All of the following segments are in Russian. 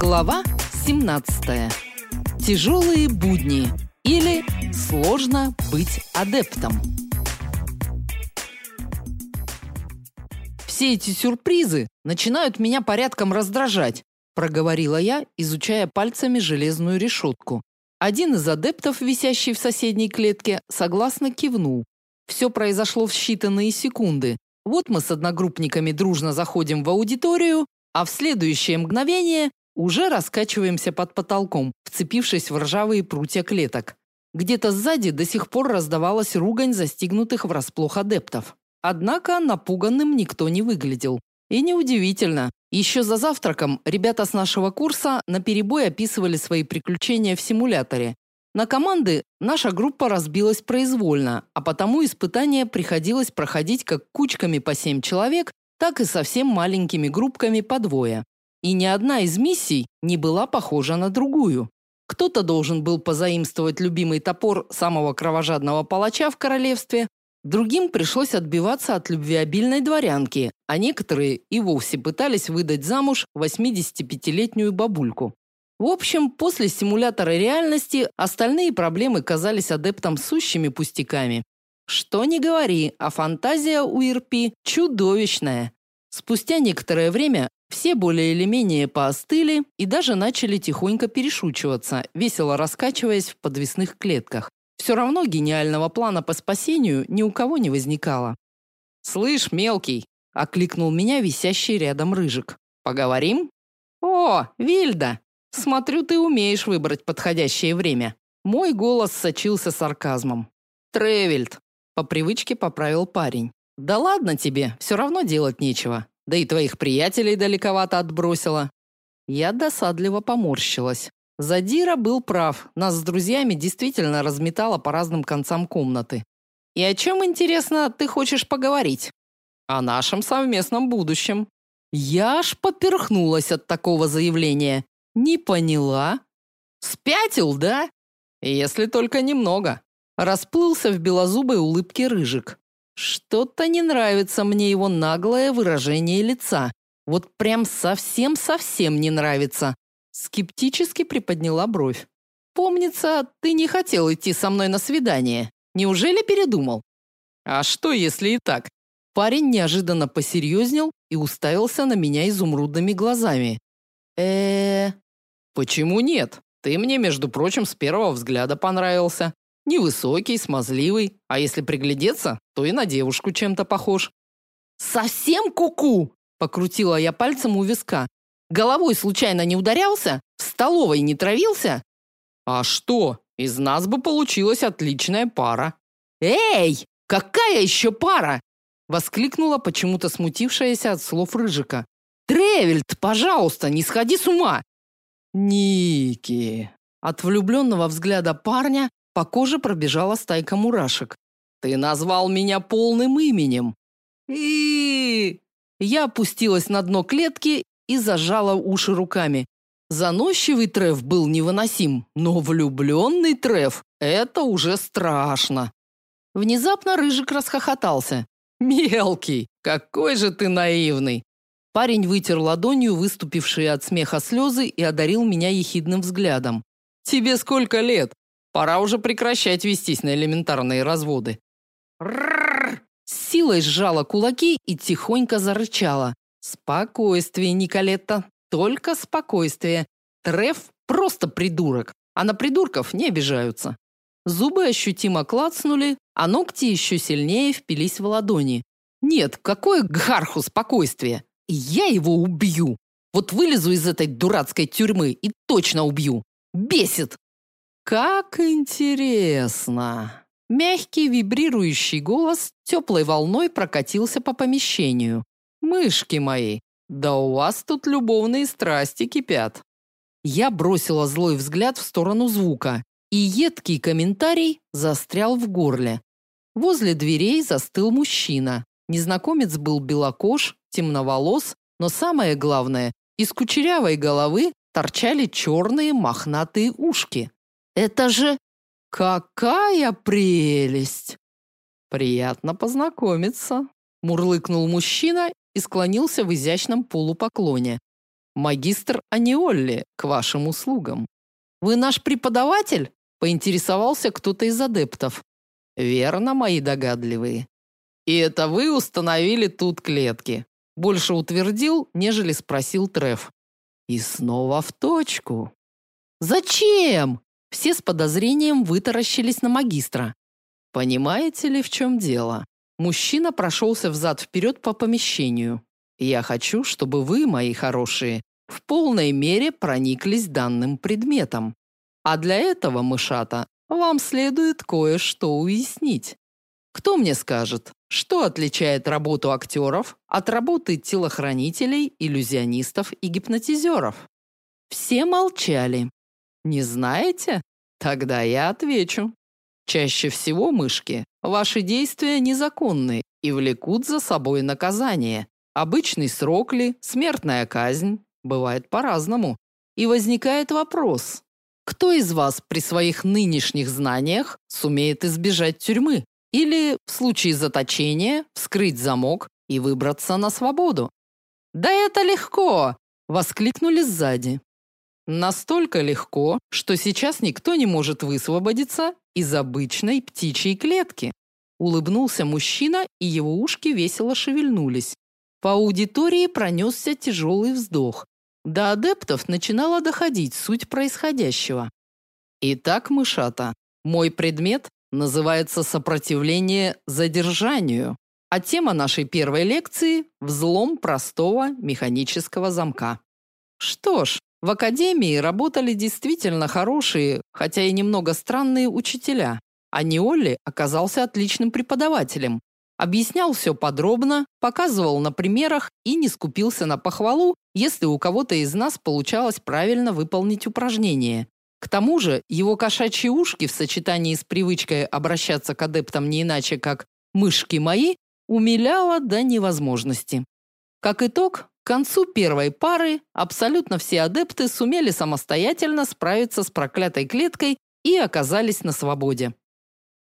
Глава 17. Тяжелые будни или сложно быть адептом. Все эти сюрпризы начинают меня порядком раздражать, проговорила я, изучая пальцами железную решетку. Один из адептов, висящий в соседней клетке, согласно кивнул. Все произошло в считанные секунды. Вот мы с одногруппниками дружно заходим в аудиторию, а в следующее мгновение уже раскачиваемся под потолком, вцепившись в ржавые прутья клеток. Где-то сзади до сих пор раздавалась ругань застигнутых врасплох адептов. Однако напуганным никто не выглядел. И неудивительно. Еще за завтраком ребята с нашего курса наперебой описывали свои приключения в симуляторе. На команды наша группа разбилась произвольно, а потому испытания приходилось проходить как кучками по семь человек, так и совсем маленькими группками по двое. И ни одна из миссий не была похожа на другую. Кто-то должен был позаимствовать любимый топор самого кровожадного палача в королевстве, другим пришлось отбиваться от любвеобильной дворянки, а некоторые и вовсе пытались выдать замуж 85-летнюю бабульку. В общем, после симулятора реальности остальные проблемы казались адептам сущими пустяками. Что ни говори, а фантазия у Ирпи чудовищная. Спустя некоторое время все более или менее поостыли и даже начали тихонько перешучиваться, весело раскачиваясь в подвесных клетках. Все равно гениального плана по спасению ни у кого не возникало. «Слышь, мелкий!» – окликнул меня висящий рядом рыжик. «Поговорим?» «О, Вильда! Смотрю, ты умеешь выбрать подходящее время». Мой голос сочился сарказмом. «Тревельд!» – по привычке поправил парень. «Да ладно тебе, все равно делать нечего. Да и твоих приятелей далековато отбросила. Я досадливо поморщилась. Задира был прав. Нас с друзьями действительно разметало по разным концам комнаты. И о чем, интересно, ты хочешь поговорить? О нашем совместном будущем. Я аж поперхнулась от такого заявления. Не поняла. Спятил, да? Если только немного. Расплылся в белозубой улыбке рыжик. Что-то не нравится мне его наглое выражение лица. Вот прям совсем-совсем не нравится. Скептически приподняла бровь. Помнится, ты не хотел идти со мной на свидание. Неужели передумал? А что, если и так? Парень неожиданно посерьезнел и уставился на меня изумрудными глазами. Э, -э почему нет? Ты мне, между прочим, с первого взгляда понравился. Невысокий, смазливый, а если приглядеться, то и на девушку чем-то похож. Совсем куку, -ку покрутила я пальцем у виска. Головой случайно не ударялся? В столовой не травился? А что? Из нас бы получилась отличная пара. Эй, какая еще пара? воскликнула почему-то смутившаяся от слов рыжика. Тревельд, пожалуйста, не сходи с ума. Ники. От влюбленного взгляда парня по коже пробежала стайка мурашек. Ты назвал меня полным именем. И я опустилась на дно клетки и зажала уши руками. Заносчивый Треф был невыносим, но влюбленный Треф – это уже страшно. Внезапно Рыжик расхохотался. «Мелкий, какой же ты наивный!» Парень вытер ладонью выступившие от смеха слезы и одарил меня ехидным взглядом. «Тебе сколько лет? Пора уже прекращать вестись на элементарные разводы. С силой сжала кулаки и тихонько зарычала. Спокойствие, Николетта, только спокойствие. Треф просто придурок, а на придурков не обижаются. Зубы ощутимо клацнули, а ногти еще сильнее впились в ладони. Нет, какое гхарху спокойствие. Я его убью. Вот вылезу из этой дурацкой тюрьмы и точно убью. Бесит. Как интересно. Мягкий вибрирующий голос теплой волной прокатился по помещению. Мышки мои, да у вас тут любовные страсти кипят. Я бросила злой взгляд в сторону звука, и едкий комментарий застрял в горле. Возле дверей застыл мужчина. Незнакомец был белокож, темноволос, но самое главное, из кучерявой головы торчали черные мохнатые ушки. Это же какая прелесть! Приятно познакомиться, мурлыкнул мужчина и склонился в изящном полупоклоне. магистр Аниолли, к вашим услугам. Вы наш преподаватель? поинтересовался кто-то из адептов. Верно, мои догадливые. И это вы установили тут клетки. Больше утвердил, нежели спросил Треф. И снова в точку. Зачем? Все с подозрением вытаращились на магистра. Понимаете ли, в чем дело? Мужчина прошелся взад-вперед по помещению. Я хочу, чтобы вы, мои хорошие, в полной мере прониклись данным предметом. А для этого, мышата, вам следует кое-что уяснить. Кто мне скажет, что отличает работу актеров от работы телохранителей, иллюзионистов и гипнотизеров? Все молчали. Не знаете? Тогда я отвечу. Чаще всего, мышки, ваши действия незаконны и влекут за собой наказание. Обычный срок ли, смертная казнь, бывает по-разному. И возникает вопрос: кто из вас при своих нынешних знаниях сумеет избежать тюрьмы или в случае заточения вскрыть замок и выбраться на свободу? Да это легко, воскликнули сзади. Настолько легко, что сейчас никто не может высвободиться из обычной птичьей клетки. Улыбнулся мужчина, и его ушки весело шевельнулись. По аудитории пронесся тяжелый вздох. До адептов начинала доходить суть происходящего. Итак, мышата, мой предмет называется сопротивление задержанию, а тема нашей первой лекции взлом простого механического замка. Что ж, в академии работали действительно хорошие, хотя и немного странные учителя. А Неолли оказался отличным преподавателем. Объяснял все подробно, показывал на примерах и не скупился на похвалу, если у кого-то из нас получалось правильно выполнить упражнение. К тому же, его кошачьи ушки в сочетании с привычкой обращаться к адептам не иначе как мышки мои умиляло до невозможности. Как итог, концу первой пары абсолютно все адепты сумели самостоятельно справиться с проклятой клеткой и оказались на свободе.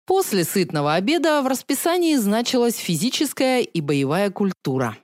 После сытного обеда в расписании значилась физическая и боевая культура.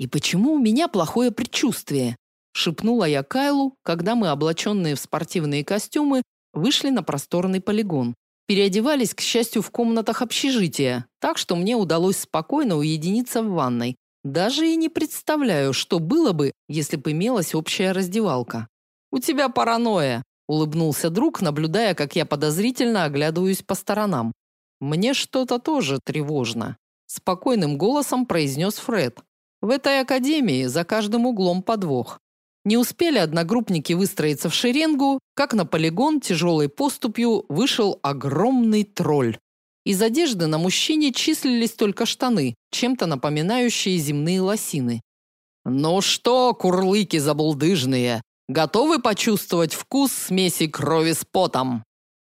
И почему у меня плохое предчувствие? шепнула я Кайлу, когда мы, облаченные в спортивные костюмы, вышли на просторный полигон. Переодевались, к счастью, в комнатах общежития, так что мне удалось спокойно уединиться в ванной, даже и не представляю, что было бы, если бы имелась общая раздевалка. У тебя паранойя, улыбнулся друг, наблюдая, как я подозрительно оглядываюсь по сторонам. Мне что-то тоже тревожно, спокойным голосом произнес Фред. В этой академии за каждым углом подвох. Не успели одногруппники выстроиться в шеренгу, как на полигон тяжелой поступью вышел огромный тролль. Из одежды на мужчине числились только штаны, чем-то напоминающие земные лосины. «Ну что, курлыки забулдыжные, готовы почувствовать вкус смеси крови с потом?»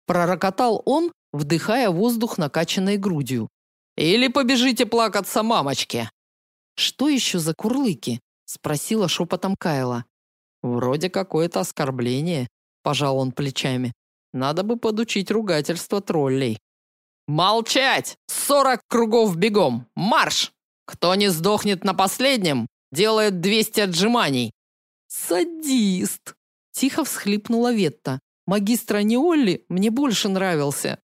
Пророкотал он, вдыхая воздух накачанной грудью. «Или побежите плакаться мамочке?» «Что еще за курлыки?» спросила шепотом Кайла. «Вроде какое-то оскорбление», пожал он плечами. «Надо бы подучить ругательство троллей». Молчать! Сорок кругов бегом! Марш! Кто не сдохнет на последнем, делает двести отжиманий. Садист! Тихо всхлипнула Ветта. Магистр Неолли мне больше нравился.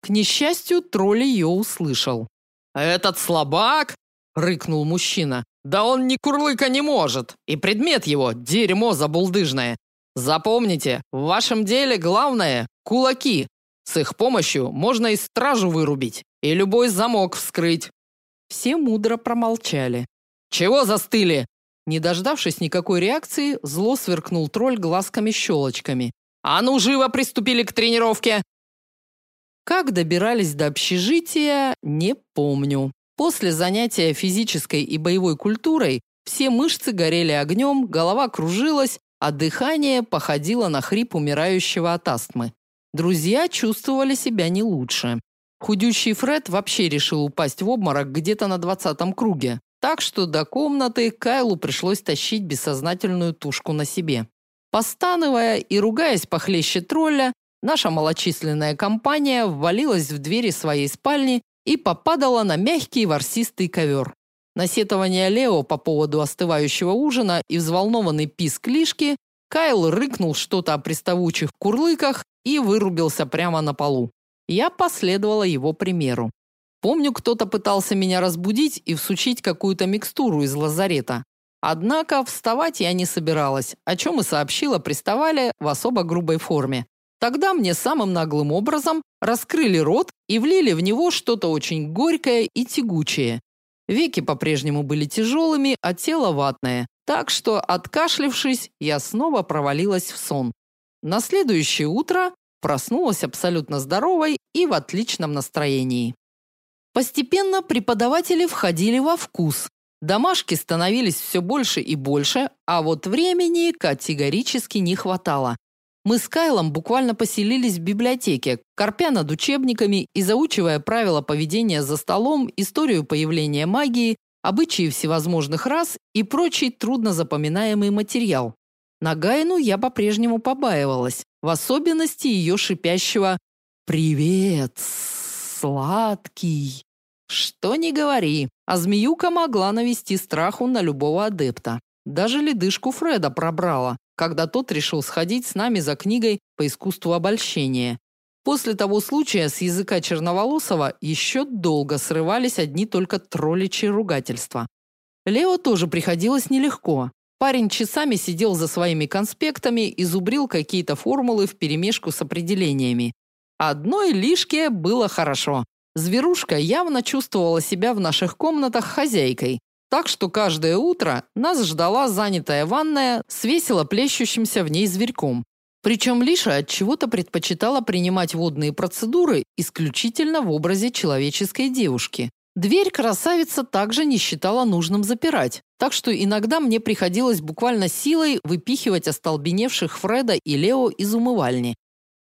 К несчастью, тролль ее услышал. Этот слабак, рыкнул мужчина. Да он ни курлыка не может, и предмет его дерьмо забулдыжное. Запомните, в вашем деле главное кулаки, с их помощью можно и стражу вырубить, и любой замок вскрыть. Все мудро промолчали. Чего застыли? Не дождавшись никакой реакции, зло сверкнул тролль глазками-щелочками. А ну живо приступили к тренировке. Как добирались до общежития, не помню. После занятия физической и боевой культурой все мышцы горели огнем, голова кружилась, а дыхание походило на хрип умирающего от астмы. Друзья чувствовали себя не лучше. Худющий Фред вообще решил упасть в обморок где-то на двадцатом круге. Так что до комнаты Кайлу пришлось тащить бессознательную тушку на себе. Постанывая и ругаясь похлеще тролля, наша малочисленная компания ввалилась в двери своей спальни и попадала на мягкий ворсистый ковер. насетование Лео по поводу остывающего ужина и взволнованный писк Лишки, Кайл рыкнул что-то о приставучих курлыках и вырубился прямо на полу. Я последовала его примеру. Помню, кто-то пытался меня разбудить и всучить какую-то микстуру из лазарета. Однако вставать я не собиралась, о чем и сообщила приставали в особо грубой форме. Тогда мне самым наглым образом раскрыли рот и влили в него что-то очень горькое и тягучее. Веки по-прежнему были тяжелыми, а тело ватное, так что, откашлившись, я снова провалилась в сон. На следующее утро проснулась абсолютно здоровой и в отличном настроении. Постепенно преподаватели входили во вкус. Домашки становились все больше и больше, а вот времени категорически не хватало. Мы с Кайлом буквально поселились в библиотеке, корпя над учебниками и заучивая правила поведения за столом, историю появления магии, обычаи всевозможных рас и прочий труднозапоминаемый материал. На Гайну я по-прежнему побаивалась, в особенности ее шипящего «Привет!» сладкий. Что ни говори, а змеюка могла навести страху на любого адепта. Даже ледышку Фреда пробрала, когда тот решил сходить с нами за книгой по искусству обольщения. После того случая с языка Черноволосова еще долго срывались одни только тролличьи ругательства. Лео тоже приходилось нелегко. Парень часами сидел за своими конспектами и зубрил какие-то формулы вперемешку с определениями. Одной лишке было хорошо. Зверушка явно чувствовала себя в наших комнатах хозяйкой, так что каждое утро нас ждала занятая ванная с весело плещущимся в ней зверьком. Причем Лиша от чего-то предпочитала принимать водные процедуры исключительно в образе человеческой девушки. Дверь красавица также не считала нужным запирать, так что иногда мне приходилось буквально силой выпихивать остолбеневших Фреда и Лео из умывальни,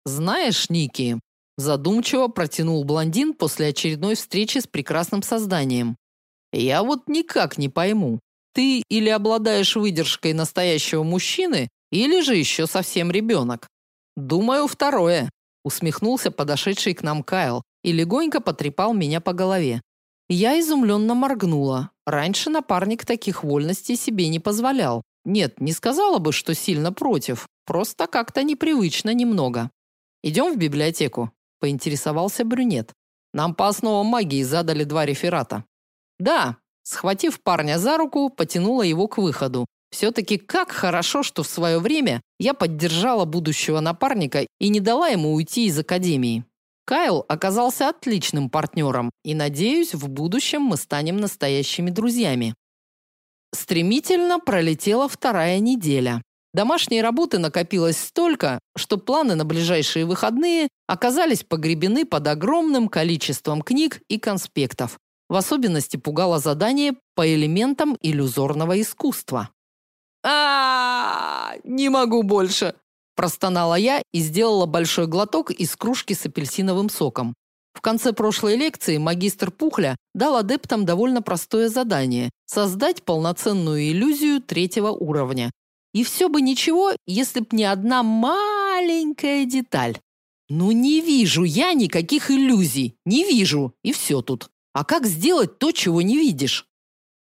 знаешь, Ники, задумчиво протянул блондин после очередной встречи с прекрасным созданием. Я вот никак не пойму, ты или обладаешь выдержкой настоящего мужчины, или же еще совсем ребенок. Думаю, второе, усмехнулся подошедший к нам Кайл и легонько потрепал меня по голове. Я изумленно моргнула. Раньше напарник таких вольностей себе не позволял. Нет, не сказала бы, что сильно против, просто как-то непривычно немного. Идем в библиотеку, поинтересовался брюнет. Нам по основам магии задали два реферата. Да, схватив парня за руку, потянула его к выходу. все таки как хорошо, что в свое время я поддержала будущего напарника и не дала ему уйти из академии. Кайл оказался отличным партнером, и надеюсь, в будущем мы станем настоящими друзьями. Стремительно пролетела вторая неделя. Домашней работы накопилось столько, что планы на ближайшие выходные оказались погребены под огромным количеством книг и конспектов. В особенности пугало задание по элементам иллюзорного искусства. А, -а, -а не могу больше, простонала я и сделала большой глоток из кружки с апельсиновым соком. В конце прошлой лекции магистр Пухля дал адептам довольно простое задание создать полноценную иллюзию третьего уровня, и все бы ничего, если б не одна маленькая деталь. Ну не вижу я никаких иллюзий. Не вижу, и все тут. А как сделать то, чего не видишь?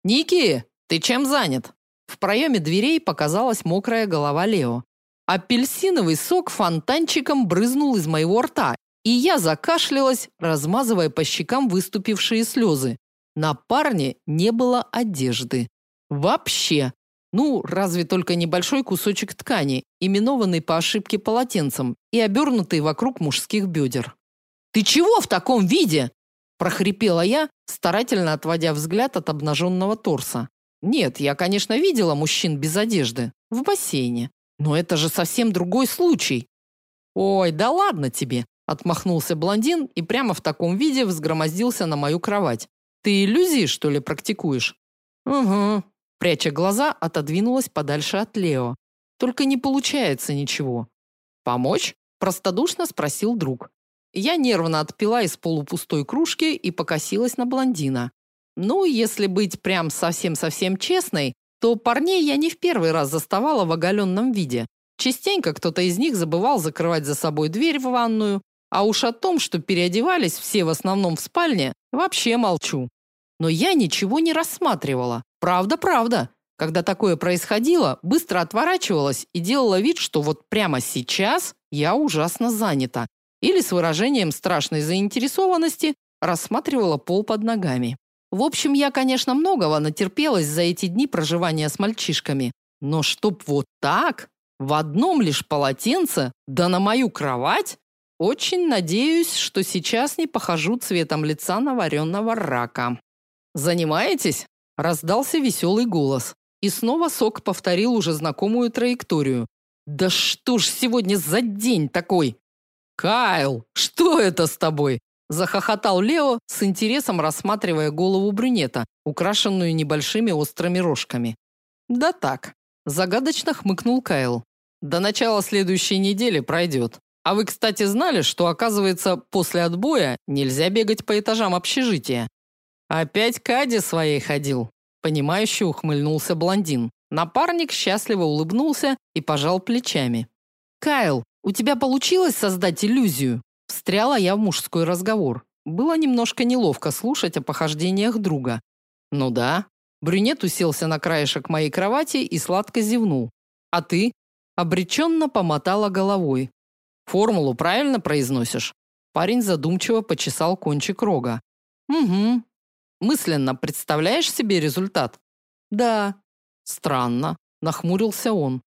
Ники, ты чем занят? В проеме дверей показалась мокрая голова Лео. Апельсиновый сок фонтанчиком брызнул из моего рта, и я закашлялась, размазывая по щекам выступившие слезы. На парне не было одежды. Вообще. Ну, разве только небольшой кусочек ткани, именованный по ошибке полотенцем и обернутый вокруг мужских бедер. «Ты чего в таком виде?» – прохрипела я, старательно отводя взгляд от обнаженного торса. Нет, я, конечно, видела мужчин без одежды в бассейне, но это же совсем другой случай. Ой, да ладно тебе, отмахнулся блондин и прямо в таком виде взгромоздился на мою кровать. Ты иллюзии, что ли, практикуешь? Угу, Пряча глаза, отодвинулась подальше от Лео. Только не получается ничего. Помочь? простодушно спросил друг. Я нервно отпила из полупустой кружки и покосилась на блондина. Ну, если быть прям совсем-совсем честной, то парней я не в первый раз заставала в оголенном виде. Частенько кто-то из них забывал закрывать за собой дверь в ванную, а уж о том, что переодевались все в основном в спальне, вообще молчу. но я ничего не рассматривала. Правда, правда. Когда такое происходило, быстро отворачивалась и делала вид, что вот прямо сейчас я ужасно занята, или с выражением страшной заинтересованности рассматривала пол под ногами. В общем, я, конечно, многого натерпелась за эти дни проживания с мальчишками, но чтоб вот так, в одном лишь полотенце, да на мою кровать, очень надеюсь, что сейчас не похожу цветом лица на вареного рака. Занимаетесь? раздался веселый голос. И снова Сок повторил уже знакомую траекторию. Да что ж сегодня за день такой? Кайл, что это с тобой? Захохотал Лео с интересом рассматривая голову брюнета, украшенную небольшими острыми рожками. Да так, загадочно хмыкнул Кайл. До начала следующей недели пройдет. А вы, кстати, знали, что оказывается, после отбоя нельзя бегать по этажам общежития? Опять Кади своей ходил, понимающе ухмыльнулся блондин. Напарник счастливо улыбнулся и пожал плечами. Кайл, у тебя получилось создать иллюзию? Встряла я в мужской разговор. Было немножко неловко слушать о похождениях друга. Ну да. Брюнет уселся на краешек моей кровати и сладко зевнул. А ты? Обреченно помотала головой. Формулу правильно произносишь? Парень задумчиво почесал кончик рога. Угу. Мысленно представляешь себе результат? Да. Странно, нахмурился он.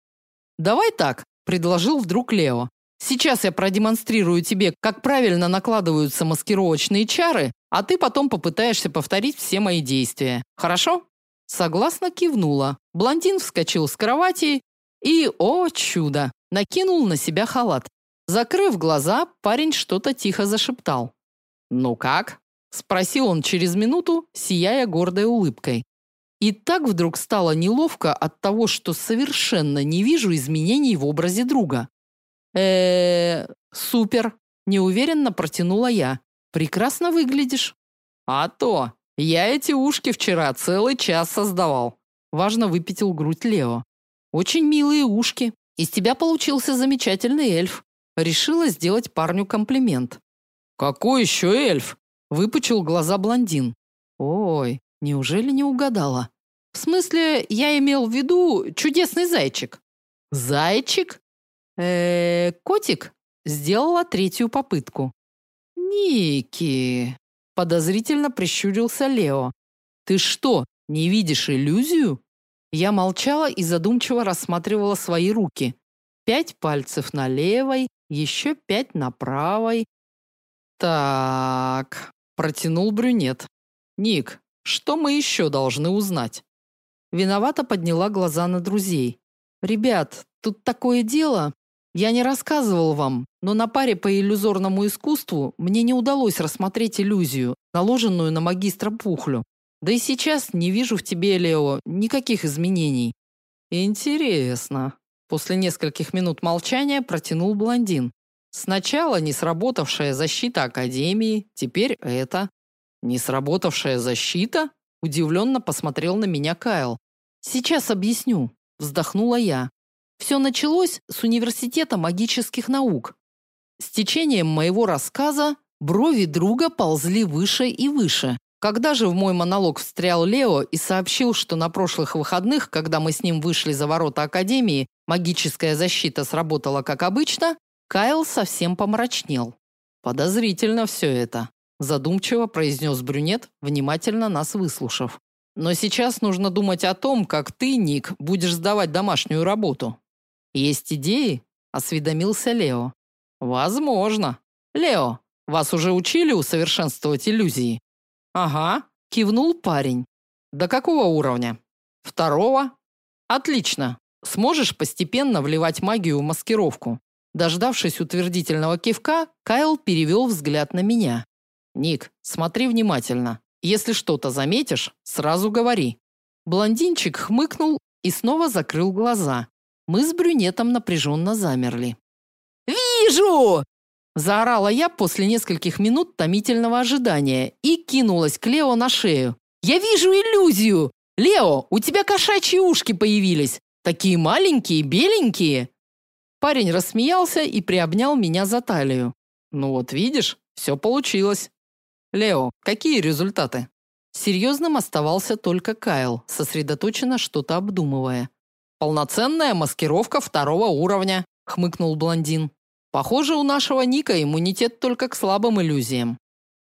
Давай так, предложил вдруг Лео. Сейчас я продемонстрирую тебе, как правильно накладываются маскировочные чары, а ты потом попытаешься повторить все мои действия. Хорошо? Согласно кивнула. Блондин вскочил с кровати и, о чудо, накинул на себя халат. Закрыв глаза, парень что-то тихо зашептал. "Ну как?" спросил он через минуту, сияя гордой улыбкой. И так вдруг стало неловко от того, что совершенно не вижу изменений в образе друга. Э, супер, неуверенно протянула я. Прекрасно выглядишь. А то, я эти ушки вчера целый час создавал. Важно выпятил грудь Лео. Очень милые ушки. Из тебя получился замечательный эльф. Решила сделать парню комплимент. Какой еще эльф? Выпучил глаза блондин. Ой, неужели не угадала? В смысле, я имел в виду чудесный зайчик. Зайчик? Э, котик сделала третью попытку. Ники, подозрительно прищурился Лео. Ты что, не видишь иллюзию? Я молчала и задумчиво рассматривала свои руки. Пять пальцев на левой, еще пять на правой. Так, протянул брюнет. Ник, что мы еще должны узнать? Виновато подняла глаза на друзей. Ребят, тут такое дело. Я не рассказывал вам, но на паре по иллюзорному искусству мне не удалось рассмотреть иллюзию, наложенную на магистра Пухлю. Да и сейчас не вижу в тебе, Лео, никаких изменений. Интересно. После нескольких минут молчания протянул блондин. Сначала не сработавшая защита академии, теперь это. Не сработавшая защита? Удивленно посмотрел на меня Кайл. Сейчас объясню, вздохнула я. Все началось с университета магических наук. С течением моего рассказа брови друга ползли выше и выше. Когда же в мой монолог встрял Лео и сообщил, что на прошлых выходных, когда мы с ним вышли за ворота академии, магическая защита сработала как обычно, Кайл совсем помрачнел. Подозрительно все это, задумчиво произнес брюнет, внимательно нас выслушав. Но сейчас нужно думать о том, как ты, Ник, будешь сдавать домашнюю работу. Есть идеи? осведомился Лео. Возможно. Лео, вас уже учили усовершенствовать иллюзии? Ага, кивнул парень. До какого уровня? Второго? Отлично. Сможешь постепенно вливать магию в маскировку. Дождавшись утвердительного кивка, Кайл перевел взгляд на меня. Ник, смотри внимательно. Если что-то заметишь, сразу говори. Блондинчик хмыкнул и снова закрыл глаза. Мы с брюнетом напряженно замерли. Вижу! Заорала я после нескольких минут томительного ожидания и кинулась к Лео на шею. «Я вижу иллюзию! Лео, у тебя кошачьи ушки появились! Такие маленькие, беленькие!» Парень рассмеялся и приобнял меня за талию. «Ну вот видишь, все получилось. Лео, какие результаты?» Серьезным оставался только Кайл, сосредоточенно что-то обдумывая. Полноценная маскировка второго уровня, хмыкнул блондин. Похоже, у нашего Ника иммунитет только к слабым иллюзиям.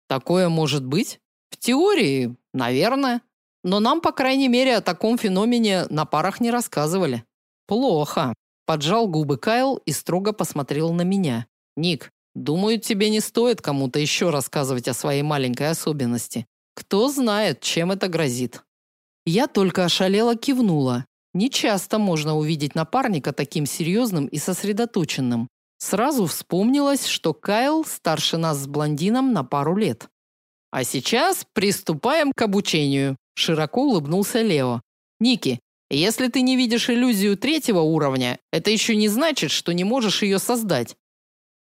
Такое может быть? В теории, наверное. Но нам, по крайней мере, о таком феномене на парах не рассказывали. Плохо. Поджал губы Кайл и строго посмотрел на меня. Ник, думаю, тебе не стоит кому-то еще рассказывать о своей маленькой особенности. Кто знает, чем это грозит. Я только ошалела кивнула. Не часто можно увидеть напарника таким серьезным и сосредоточенным. Сразу вспомнилось, что Кайл старше нас с блондином на пару лет. А сейчас приступаем к обучению, широко улыбнулся Лео. Ники, если ты не видишь иллюзию третьего уровня, это еще не значит, что не можешь ее создать.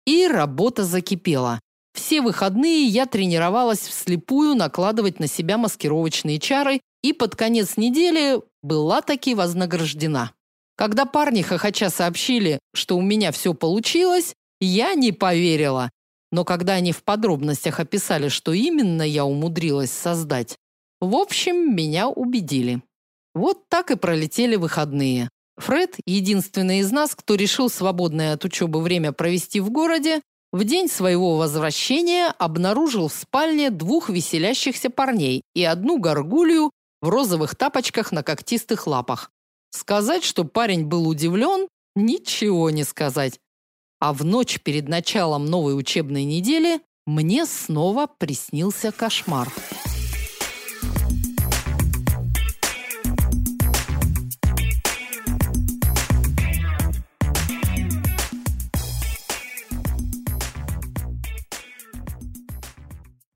И работа закипела. Все выходные я тренировалась вслепую накладывать на себя маскировочные чары и под конец недели была таки вознаграждена. Когда парни хохоча сообщили, что у меня все получилось, я не поверила. Но когда они в подробностях описали, что именно я умудрилась создать, в общем, меня убедили. Вот так и пролетели выходные. Фред, единственный из нас, кто решил свободное от учебы время провести в городе, в день своего возвращения обнаружил в спальне двух веселящихся парней и одну горгулью в розовых тапочках на когтистых лапах. Сказать, что парень был удивлен, ничего не сказать. А в ночь перед началом новой учебной недели мне снова приснился кошмар.